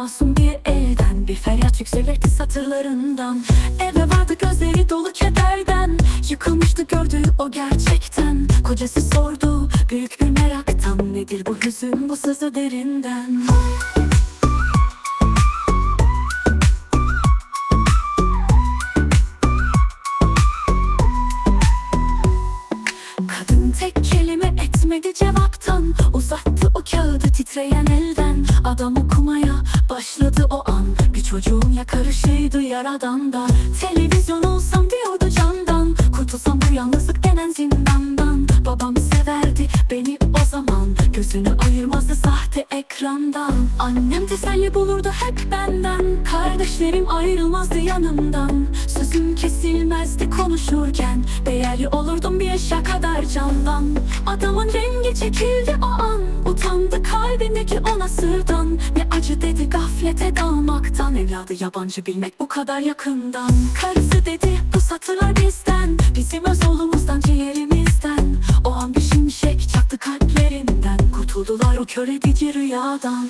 Masum bir elden Bir feryat yükselirdi satırlarından. Eve vardı gözleri dolu kederden Yıkılmıştı gördüğü o gerçekten. Kocası sordu büyük bir meraktan Nedir bu hüzün bu sızı derinden? Kadın tek kelime etmedi cevaptan Uzattı o kağıdı titreyen elden. Adam yakarışıydı yaradandan Televizyon olsam diyordu candan. Kurtulsam bu yalnızlık denen zindandan. Babam severdi beni o zaman. Gözünü ayırmazdı sahte ekrandan. Annem teselli bulurdu hep benden. Kardeşlerim ayrılmazdı yanımdan. Sözüm kesilmezdi konuşurken. Değerli olurdum bir eşya kadar candan. Adamın rengi çekildi o an. Utandı kalbindeki ona sırdan gaflete dalmaktan Evladı yabancı bilmek bu kadar yakından. Karısı dedi bu satırlar bizden Bizim öz oğlumuzdan ciğerimizden. O an bir şimşek çaktı kalplerinden. Kurtuldular o kör edici rüyadan.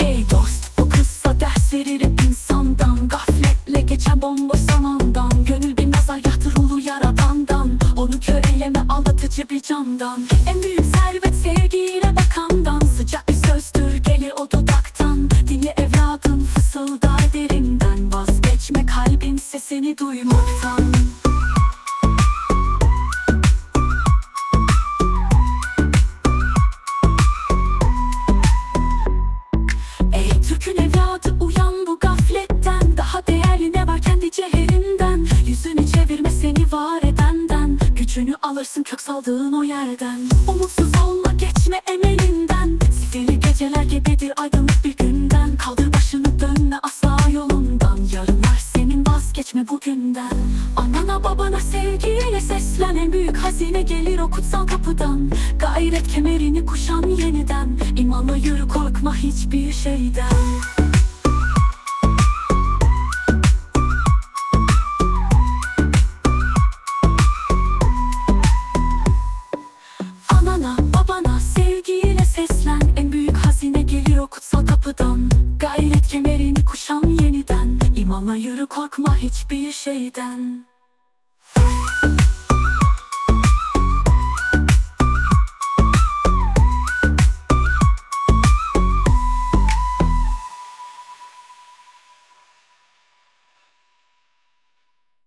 Ey dost bu kısa ders verir hep insandan Gafletle geçen bomboş zamandan camdan En büyük servet sevgiyle bakandan. Sıcak bir sözdür gelir o dudaktan. Dinle evladın fısıldar derinden. Vazgeçme kalbin sesini duymaktan. Ey Türk'ün evladı uyan bu gafletten. Daha değerli ne var kendi ceherinden? Yüzünü çevirme seni var Gücünü alırsın kök saldığın o yerden. Umutsuz olma geçme emelinden. Zifiri geceler gibidir aydınlık bir günden. Kaldır başını dönme asla yolundan. Yarınlar senin vazgeçme bugünden. Anana babana sevgiyle seslen En büyük hazine gelir o kutsal kapıdan. Gayret kemerini kuşan yeniden. İmanla yürü korkma hiçbir şeyden İmanla yürü korkma hiçbir şeyden